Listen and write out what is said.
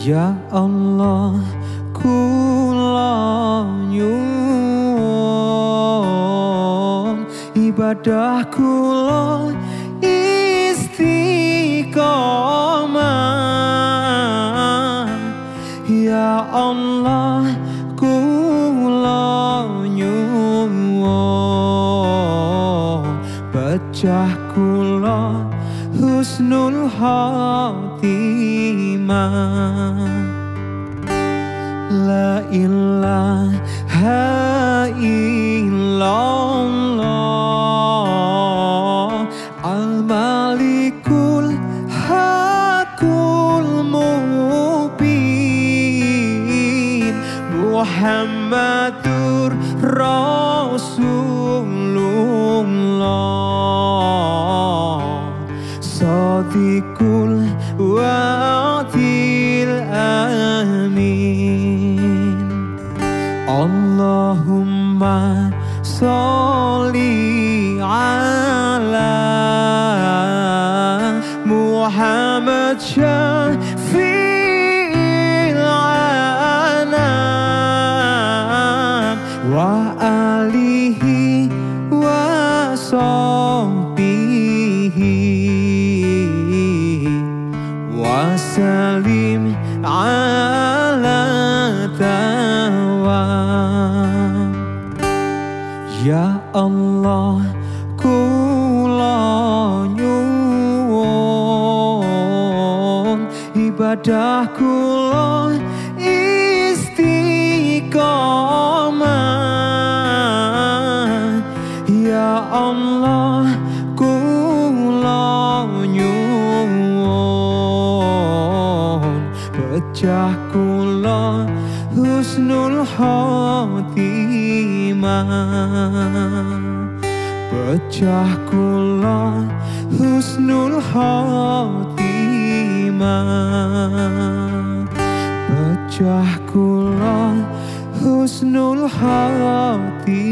Ya Allah kula nyuwun ibadah kula istiqomah. Ya Allah kula nyuwun pecah kula husnul khatimah. La ilaha illallah. Al-Malikul Hakul Mubin. Muhammadur Rasulullah Allahumma sholli ala Muhammad syafi'il anam wa alihi wa sahbihi salim ala tawam Ya Allah kula nyuwun ibadah kula istiqomah. Ya Allah pecah kula husnul khotimah pecah kula husnul khotimah pecah kula husnul khotimah